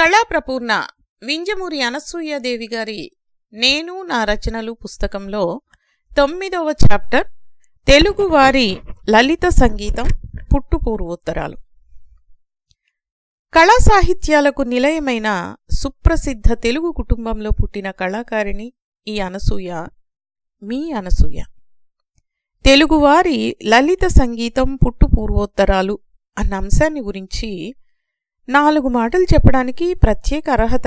కళాప్రపూర్ణ వింజమూరి అనసూయాదేవి గారి నేను నా రచనలు పుస్తకంలో తొమ్మిదవ చాప్టర్ తెలుగువారి లలిత సంగీతం పుట్టుపూర్వోత్తరాలు కళా సాహిత్యాలకు నిలయమైన సుప్రసిద్ధ తెలుగు కుటుంబంలో పుట్టిన కళాకారిణి ఈ అనసూయ మీ అనసూయ. తెలుగువారి లలిత సంగీతం పుట్టుపూర్వోత్తరాలు అన్న అంశాన్ని గురించి నాలుగు మాటలు చెప్పడానికి ప్రత్యేక అర్హత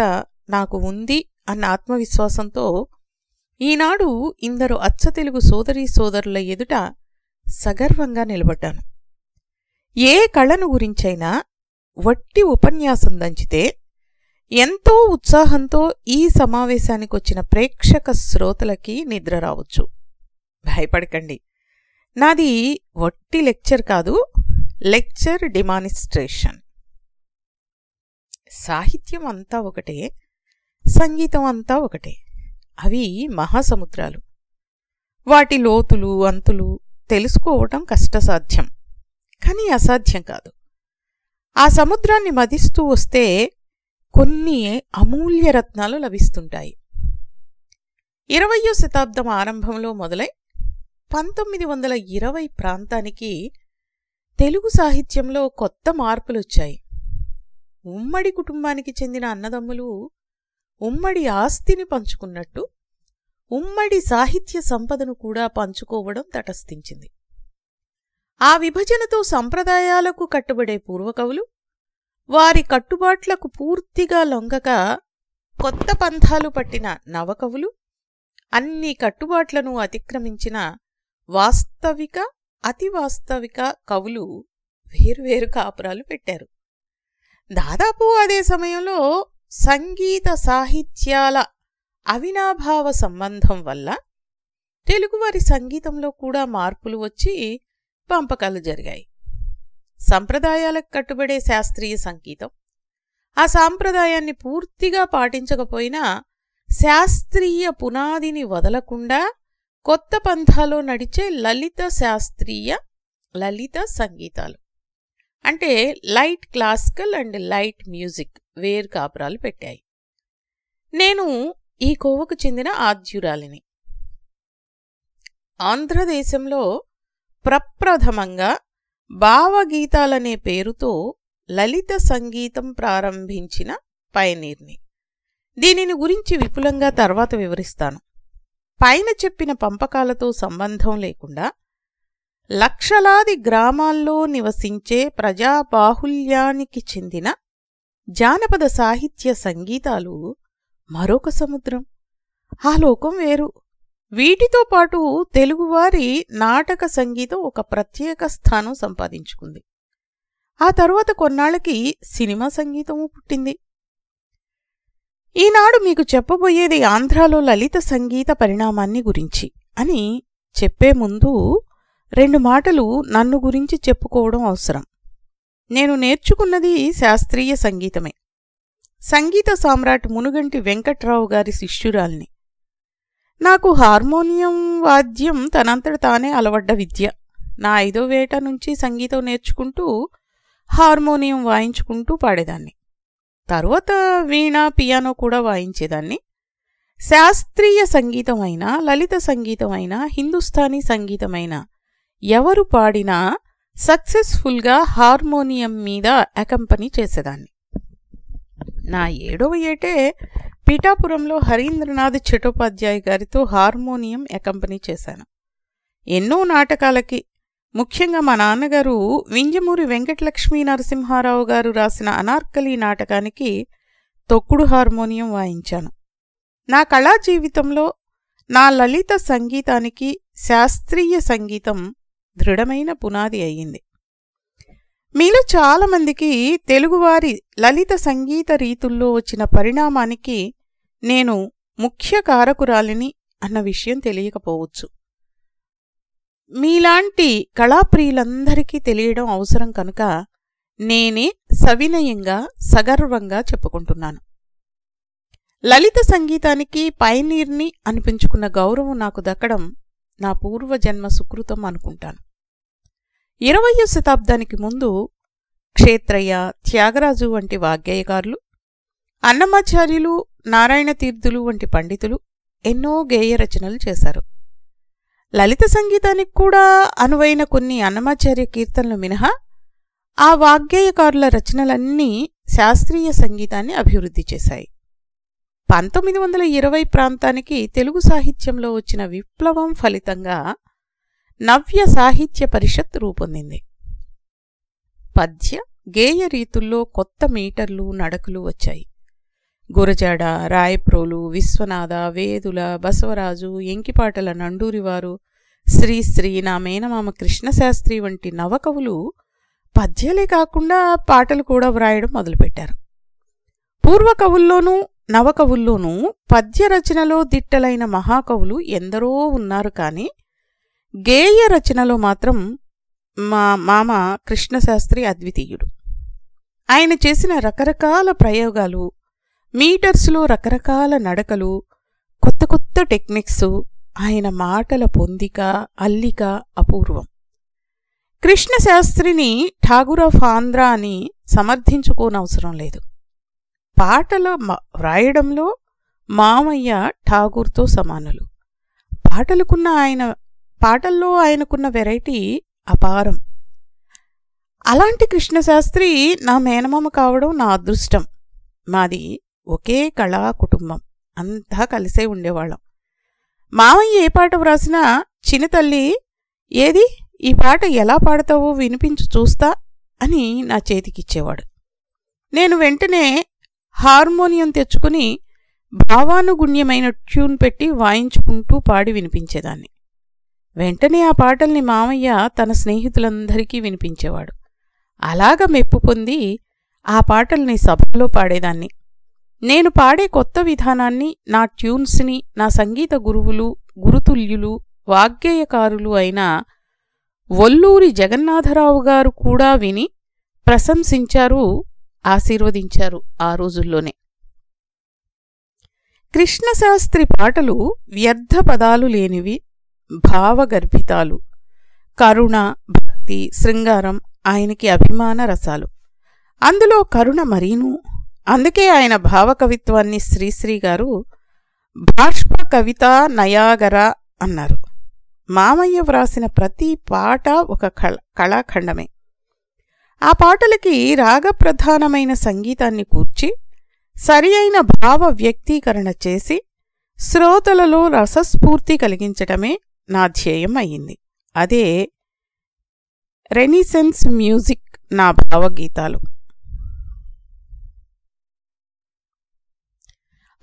నాకు ఉంది అన్న ఆత్మవిశ్వాసంతో ఈనాడు ఇందరు అచ్చ తెలుగు సోదరీ సోదరుల ఎదుట సగర్వంగా నిలబడ్డాను. ఏ కళను గురించైనా వట్టి ఉపన్యాసం దంచితే ఎంతో ఉత్సాహంతో ఈ సమావేశానికి వచ్చిన ప్రేక్షక శ్రోతలకి నిద్ర రావచ్చు. భయపడకండి. నాది వట్టి లెక్చర్ కాదు లెక్చర్ డిమానిస్ట్రేషన్. సాహిత్యం అంతా ఒకటే సంగీతం అంతా ఒకటే. అవి మహాసముద్రాలు. వాటి లోతులు అంతులు తెలుసుకోవటం కష్టసాధ్యం. కానీ అసాధ్యం కాదు. ఆ సముద్రాన్ని మదిస్తూ వస్తే కొన్ని అమూల్య రత్నాలు లభిస్తుంటాయి. ఇరవయో శతాబ్దం ఆరంభంలో మొదలై పంతొమ్మిది వందల ఇరవై ప్రాంతానికి తెలుగు సాహిత్యంలో కొత్త మార్పులొచ్చాయి. ఉమ్మడి కుటుంబానికి చెందిన అన్నదమ్ములు ఉమ్మడి ఆస్తిని పంచుకున్నట్టు ఉమ్మడి సాహిత్య సంపదను కూడా పంచుకోవడం తటస్థించింది. ఆ విభజనతో సంప్రదాయాలకు కట్టుబడే పూర్వకవులు వారి కట్టుబాట్లకు పూర్తిగా లొంగక కొత్త పంథాలు పట్టిన నవకవులు అన్ని కట్టుబాట్లను అతిక్రమించిన వాస్తవిక అతివాస్తవిక కవులు వేరువేరు కాపురాలు పెట్టారు. దాదాపు అదే సమయంలో సంగీత సాహిత్యాల అవినాభావ సంబంధం వల్ల తెలుగువారి సంగీతంలో కూడా మార్పులు వచ్చి పంపకాలు జరిగాయి. సంప్రదాయాలకు కట్టుబడే శాస్త్రీయ సంగీతం ఆ సాంప్రదాయాన్ని పూర్తిగా పాటించకపోయినా శాస్త్రీయ పునాదిని వదలకుండా కొత్త పంథాలో నడిచే లలిత శాస్త్రీయ లలిత సంగీతాలు. అంటే light classical and light music వేరు కాపురాలు పెట్టాయి. నేను ఈ కోవకు చెందిన ఆద్యురాలిని ఆంధ్రదేశంలో ప్రప్రథమంగా భావగీతాలనే పేరుతో లలిత సంగీతం ప్రారంభించిన పయనీర్ని. దీనిని గురించి విపులంగా తర్వాత వివరిస్తాను. పైన చెప్పిన పంపకాలతో సంబంధం లేకుండా లక్షలాది గ్రామాల్లో నివసించే ప్రజాబాహుల్యానికి చెందిన జానపద సాహిత్య సంగీతాలు మరొక సముద్రం. ఆ లోకం వేరు. వీటితో పాటు తెలుగువారి నాటక సంగీతం ఒక ప్రత్యేక స్థానం సంపాదించుకుంది. ఆ తరువాత కొన్నాళ్ళకి సినిమా సంగీతము పుట్టింది. ఈనాడు మీకు చెప్పబోయేది ఆంధ్రాలో లలిత సంగీత పరిణామాన్ని గురించి అని చెప్పే ముందు రెండు మాటలు నన్ను గురించి చెప్పుకోవడం అవసరం. నేను నేర్చుకున్నది శాస్త్రీయ సంగీతమే. సంగీత సామ్రాట్ మునుగంటి వెంకట్రావు గారి శిష్యురాల్ని. నాకు హార్మోనియం వాద్యం తనంతట తానే అలవడ్డ విద్య. నా ఐదో వేట నుంచి సంగీతం నేర్చుకుంటూ హార్మోనియం వాయించుకుంటూ పాడేదాన్ని. తరువాత వీణ పియానో కూడా వాయించేదాన్ని. శాస్త్రీయ సంగీతమైనా లలిత సంగీతమైనా హిందుస్థానీ సంగీతమైనా ఎవరు పాడినా సక్సెస్ఫుల్గా హార్మోనియం మీద అకంపనీ చేసేదాన్ని. నా ఏడవ ఏటే పీఠాపురంలో హరీంద్రనాథ్ చటోపాధ్యాయ గారితో హార్మోనియం అకంపనీ చేశాను. ఎన్నో నాటకాలకి ముఖ్యంగా మా నాన్నగారు వింజమూరి వెంకటలక్ష్మీ నరసింహారావు గారు రాసిన అనార్కలి నాటకానికి తొక్కుడు హార్మోనియం వాయించాను. నా కళా జీవితంలో నా లలిత సంగీతానికి శాస్త్రీయ సంగీతం దృఢమైన పునాది అయ్యింది. మీలో చాలామందికి తెలుగువారి లలిత సంగీత రీతుల్లో వచ్చిన పరిణామానికి నేను ముఖ్య కారకురాలిని అన్న విషయం తెలియకపోవచ్చు. మీలాంటి కళాప్రియులందరికీ తెలియడం అవసరం కనుక నేనే సవినయంగా సగర్వంగా చెప్పుకుంటున్నాను. లలిత సంగీతానికి పైనీర్ని అనిపించుకున్న గౌరవం నాకు దక్కడం నా పూర్వజన్మ సుకృతం అనుకుంటాను. ఇరవయో శతాబ్దానికి ముందు క్షేత్రయ్య త్యాగరాజు వంటి వాగ్గేయకారులు అన్నమాచార్యులు నారాయణ తీర్థులు వంటి పండితులు ఎన్నో గేయ రచనలు చేశారు. లలిత సంగీతానికి కూడా అనువైన కొన్ని అన్నమాచార్య కీర్తనలు మినహా ఆ వాగ్గేయకారుల రచనలన్నీ శాస్త్రీయ సంగీతాన్ని అభివృద్ధి చేశాయి. పంతొమ్మిది వందల ఇరవై ప్రాంతానికి తెలుగు సాహిత్యంలో వచ్చిన విప్లవం ఫలితంగా నవ్య సాహిత్య పరిషత్ రూపొందింది. పద్య గేయ రీతుల్లో కొత్త మీటర్లు నడకలు వచ్చాయి. గురజాడ రాయప్రోలు విశ్వనాథ వేదుల బసవరాజు ఎంకిపాటల నండూరివారు శ్రీశ్రీ నా మేనమామ కృష్ణశాస్త్రి వంటి నవకవులు పద్యాలే కాకుండా పాటలు కూడా వ్రాయడం మొదలుపెట్టారు. పూర్వకవుల్లోనూ నవకవుల్లోనూ పద్య రచనలో దిట్టలైన మహాకవులు ఎందరో ఉన్నారు కాని గేయ రచనలో మాత్రం మా మామ కృష్ణశాస్త్రి అద్వితీయుడు. ఆయన చేసిన రకరకాల ప్రయోగాలు మీటర్స్లో రకరకాల నడకలు కొత్త కొత్త టెక్నిక్స్ ఆయన మాటల పొందిక అల్లిక అపూర్వం. కృష్ణశాస్త్రిని ఠాగూర్ ఆఫ్ ఆంధ్ర అని సమర్థించుకోనవసరం లేదు. పాటల వ్రాయడంలో మామయ్య ఠాగూర్తో సమానులు. పాటలకున్న ఆయన పాటల్లో ఆయనకున్న వెరైటీ అపారం. అలాంటి కృష్ణశాస్త్రి నా మేనమామ కావడం నా అదృష్టం. మాది ఒకే కళా కుటుంబం. అంతా కలిసే ఉండేవాళ్ళం. మామయ్య ఏ పాట వ్రాసినా చిన్నతల్లి ఏది? ఈ పాట ఎలా పాడతావో వినిపించు చూస్తా అని నా చేతికిచ్చేవాడు. నేను వెంటనే హార్మోనియం తెచ్చుకుని భావానుగుణ్యమైన ట్యూన్ పెట్టి వాయించుకుంటూ పాడి వినిపించేదాన్ని. వెంటనే ఆ పాటల్ని మామయ్య తన స్నేహితులందరికీ వినిపించేవాడు. అలాగ మెప్పు పొంది ఆ పాటల్ని సభలో పాడేదాన్ని. నేను పాడే కొత్త విధానాన్ని నా ట్యూన్స్ని నా సంగీత గురువులు గురుతుల్యులు వాగ్గేయకారులు అయిన ఒల్లూరి జగన్నాథరావు గారు కూడా విని ప్రశంసించారు ఆశీర్వదించారు ఆ రోజుల్లోనే. కృష్ణశాస్త్రి పాటలు వ్యర్థ పదాలు లేనివి భావగర్భితాలు కరుణ భక్తి శృంగారం ఆయనకి అభిమాన రసాలు. అందులో కరుణ మరీను. అందుకే ఆయన భావకవిత్వాన్ని శ్రీశ్రీ గారు బాష్ప కవిత నయాగర అన్నారు. మామయ్య వ్రాసిన ప్రతి పాట ఒక కళ కళాఖండమే. ఆ పాటలకి రాగప్రధానమైన సంగీతాన్ని కూర్చి సరి అయిన భావ వ్యక్తీకరణ చేసి శ్రోతలలో రసస్ఫూర్తి కలిగించటమే నా ధ్యేయం అయింది అదే రెనిసెన్స్ మ్యూజిక్ నా భావగీతాలు.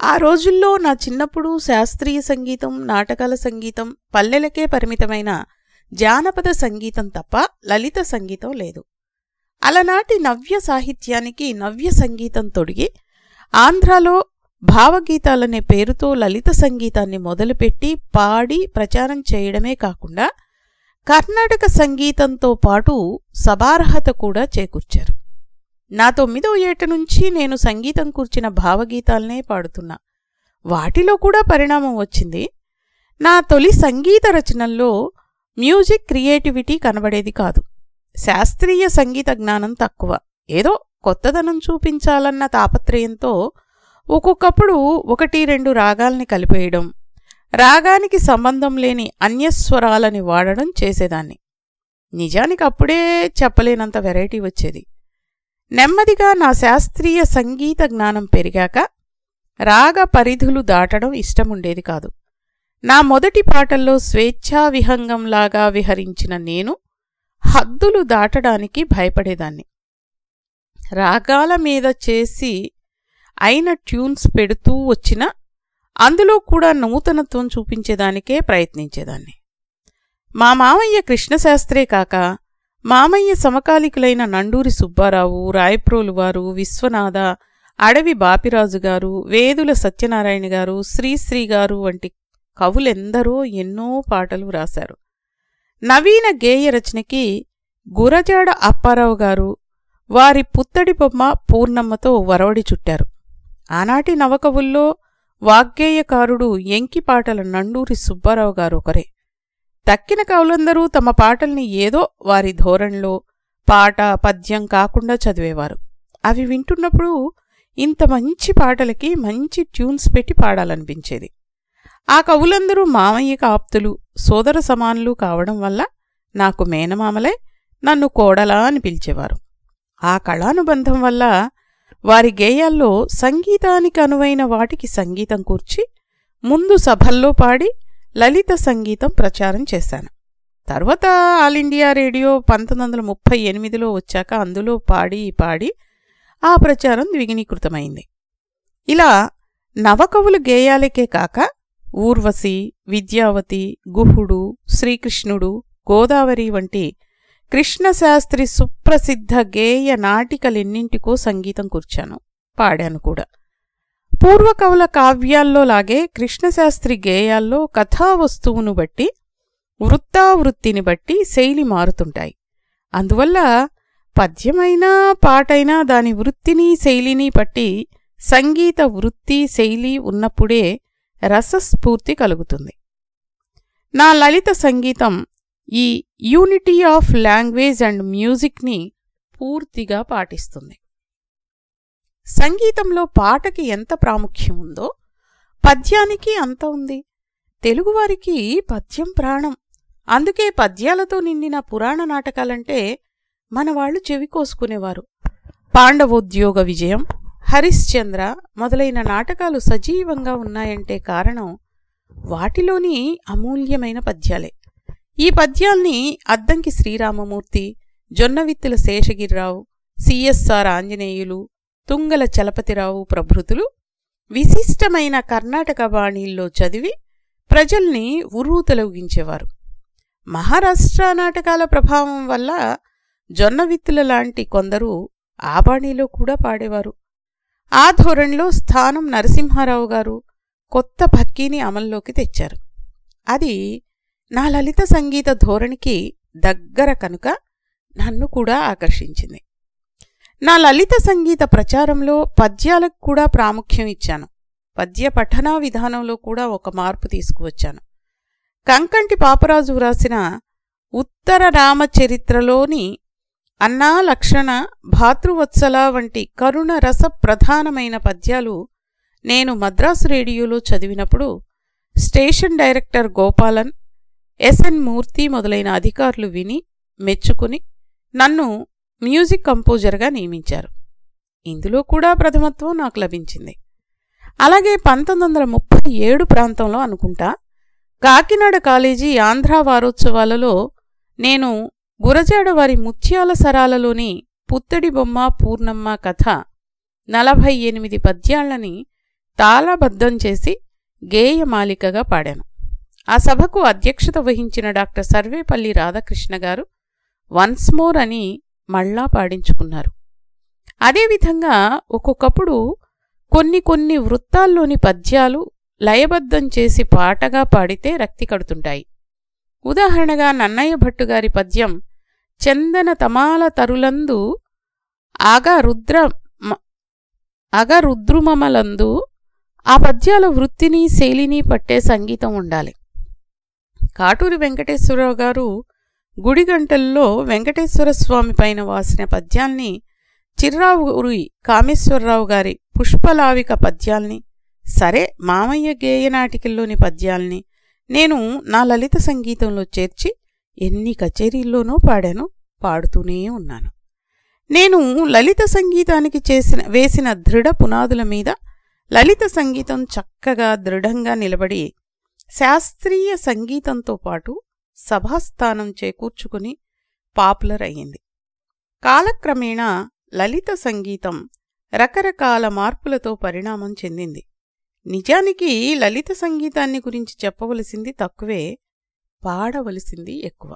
ఆ రోజుల్లో నా చిన్నప్పుడు శాస్త్రీయ సంగీతం నాటకాల సంగీతం పల్లెలకే పరిమితమైన జానపద సంగీతం తప్ప లలిత సంగీతం లేదు. అలనాటి నవ్య సాహిత్యానికి నవ్య సంగీతం తొడిగి ఆంధ్రాలో భావగీతాలనే పేరుతో లలిత సంగీతాన్ని మొదలుపెట్టి పాడి ప్రచారం చేయడమే కాకుండా కర్ణాటక సంగీతంతో పాటు సభార్హత కూడా చేకూర్చారు. నా తొమ్మిదో ఏట నుంచి నేను సంగీతం కూర్చిన భావగీతాలనే పాడుతున్నా. వాటిలో కూడా పరిణామం వచ్చింది. నా తొలి సంగీత రచనల్లో మ్యూజిక్ క్రియేటివిటీ కనబడేది కాదు. శాస్త్రీయ సంగీత జ్ఞానం తక్కువ. ఏదో కొత్తదనం చూపించాలన్న తాపత్రయంతో ఒక్కొక్కప్పుడు ఒకటి రెండు రాగాల్ని కలిపేయడం రాగానికి సంబంధం లేని అన్యస్వరాలని వాడడం చేసేదాన్ని. నిజానికి అప్పుడే చెప్పలేనంత వెరైటీ వచ్చేది. నెమ్మదిగా నా శాస్త్రీయ సంగీత జ్ఞానం పెరిగాక రాగ పరిధులు దాటడం ఇష్టముండేది కాదు. నా మొదటి పాటల్లో స్వేచ్ఛా విహంగంలాగా విహరించిన నేను హద్దులు దాటడానికి భయపడేదాన్ని. రాగాల మీద చేసి అయిన ట్యూన్స్ పెడుతూ వచ్చిన అందులో కూడా నూతనత్వం చూపించేదానికే ప్రయత్నించేదాన్ని. మా మామయ్య కృష్ణశాస్త్రే కాక మామయ్య సమకాలికులైన నండూరి సుబ్బారావు రాయప్రోలు వారు విశ్వనాథ అడవి బాపిరాజు గారు వేదుల సత్యనారాయణ గారు శ్రీశ్రీ గారు వంటి కవులెందరో ఎన్నో పాటలు వ్రాశారు నవీన గేయ రచనకి గురజాడ అప్పారావు గారు వారి పుత్తడి బొమ్మ పూర్ణమ్మతో వరవడి చుట్టారు. ఆనాటి నవకవుల్లో వాగ్గేయకారుడు ఎంకిపాటల నండూరి సుబ్బారావు గారు ఒకరే. తక్కిన కవులందరూ తమ పాటల్ని ఏదో వారి ధోరణిలో పాట పద్యం కాకుండా చదివేవారు. అవి వింటున్నప్పుడు ఇంత మంచి పాటలకి మంచి ట్యూన్స్ పెట్టి పాడాలనిపించేది. ఆ కవులందరూ మామయ్యకి ఆప్తులు సోదర సమానులు కావడం వల్ల నాకు మేనమామలే నన్ను కోడలా అని పిలిచేవారు. ఆ కళానుబంధం వల్ల వారి గేయాల్లో సంగీతానికి అనువైన వాటికి సంగీతం కూర్చి ముందు సభల్లో పాడి లలిత సంగీతం ప్రచారం చేశాను. తర్వాత ఆల్ ఇండియా రేడియో పంతొమ్మిది వందల ముప్పై ఎనిమిదిలో వచ్చాక అందులో పాడి పాడి ఆ ప్రచారం ద్విగుణీకృతమైంది. ఇలా నవకవులు గేయాలకే కాక ఊర్వశి విద్యావతి గుహుడు శ్రీకృష్ణుడు గోదావరి వంటి కృష్ణశాస్త్రి సుప్రసిద్ధ గేయ నాటికలెన్నింటికో సంగీతం కూర్చాను. పాడాను కూడా. పూర్వకవుల కావ్యాల్లో లాగే కృష్ణశాస్త్రి గేయాల్లో కథావస్తువును బట్టి వృత్తావృత్తిని బట్టి శైలి మారుతుంటాయి. అందువల్ల పద్యమైనా పాటైనా దాని వృత్తిని శైలిని బట్టి సంగీత వృత్తి శైలి ఉన్నప్పుడే రసస్ఫూర్తి కలుగుతుంది. నా లలిత సంగీతం ఈ యూనిటీ ఆఫ్ లాంగ్వేజ్ అండ్ మ్యూజిక్ని పూర్తిగా పాటిస్తుంది. సంగీతంలో పాటకి ఎంత ప్రాముఖ్యం ఉందో పద్యానికి అంత ఉంది. తెలుగువారికి పద్యం ప్రాణం. అందుకే పద్యాలతో నిండిన పురాణ నాటకాలంటే మనవాళ్ళు చెవికోసుకునేవారు పాండవోద్యోగ విజయం హరిశ్చంద్ర మొదలైన నాటకాలు సజీవంగా ఉన్నాయంటే కారణం వాటిలోని అమూల్యమైన పద్యాలే. ఈ పద్యాల్ని అద్దంకి శ్రీరామమూర్తి జొన్నవిత్తుల శేషగిరిరావు సిఎస్ఆర్ ఆంజనేయులు తుంగల చలపతిరావు ప్రభృతులు విశిష్టమైన కర్ణాటక బాణీల్లో చదివి ప్రజల్ని ఉర్రూతలొగించేవారు. మహారాష్ట్ర నాటకాల ప్రభావం వల్ల జొన్నవిత్తుల లాంటి కొందరు ఆ బాణీలో కూడా పాడేవారు. ఆ ధోరణిలో స్థానం నరసింహారావు గారు కొత్త భక్కీని అమల్లోకి తెచ్చారు. అది నా లలిత సంగీత ధోరణికి దగ్గర కనుక నన్ను కూడా ఆకర్షించింది. నా లలిత సంగీత ప్రచారంలో పద్యాలకు కూడా ప్రాముఖ్యం ఇచ్చాను. పద్య పఠనా విధానంలో కూడా ఒక మార్పు తీసుకువచ్చాను. కంకంటి పాపరాజు వ్రాసిన ఉత్తర రామచరిత్రలోని అన్నా లక్షణ భాతృవత్సల వంటి కరుణ రస ప్రధానమైన పద్యాలు నేను మద్రాసు రేడియోలో చదివినప్పుడు station director Gopalan SN Murthy మొదలైన అధికారులు విని మెచ్చుకుని నన్ను మ్యూజిక్ కంపోజర్గా నియమించారు. ఇందులో కూడా ప్రథమత్వం నాకు లభించింది. అలాగే పంతొమ్మిది వందల ముప్పై ఏడు ప్రాంతంలో అనుకుంటా కాకినాడ కాలేజీ ఆంధ్రా వారోత్సవాలలో నేను గురజాడ వారి ముత్యాల సరాలలోని పుత్తడి బొమ్మ పూర్ణమ్మ కథ నలభై ఎనిమిది పద్యాలని తాళబద్ధం చేసి గేయమాలికగా పాడాను. ఆ సభకు అధ్యక్షత వహించిన డాక్టర్ సర్వేపల్లి రాధాకృష్ణ గారు వన్స్ మోర్ అని మళ్ళా పాడించుకున్నారు. అదేవిధంగా ఒక్కొక్కప్పుడు కొన్ని కొన్ని వృత్తాల్లోని పద్యాలు లయబద్ధం చేసి పాటగా పాడితే రక్తి కడుతుంటాయి. ఉదాహరణగా నన్నయ్య భట్టుగారి పద్యం చందన తమాల తరులందు అగరుద్ర రుద్ర అగ రుద్రుమమలందు ఆ పద్యాల వృత్తిని శైలిని పట్టే సంగీతం ఉండాలి. కాటూరి వెంకటేశ్వరరావు గారు గుడిగంటల్లో వెంకటేశ్వర స్వామి పైన వాసిన పద్యాల్ని చిర్రావురి కామేశ్వరరావు గారి పుష్పలావిక పద్యాల్ని సరే మామయ్య గేయనాటికల్లోని పద్యాల్ని నేను నా లలిత సంగీతంలో చేర్చి ఎన్ని కచేరీల్లోనో పాడాను పాడుతూనే ఉన్నాను. నేను లలిత సంగీతానికి చేసిన వేసిన దృఢ పునాదుల మీద లలిత సంగీతం చక్కగా దృఢంగా నిలబడి శాస్త్రీయ సంగీతంతో పాటు సభాస్థానం చేకూర్చుకుని పాపులర్ అయ్యింది. కాలక్రమేణా లలిత సంగీతం రకరకాల మార్పులతో పరిణామం చెందింది. నిజానికి లలిత సంగీతాన్ని గురించి చెప్పవలసింది తక్కువే పాడవలసింది ఎక్కువ.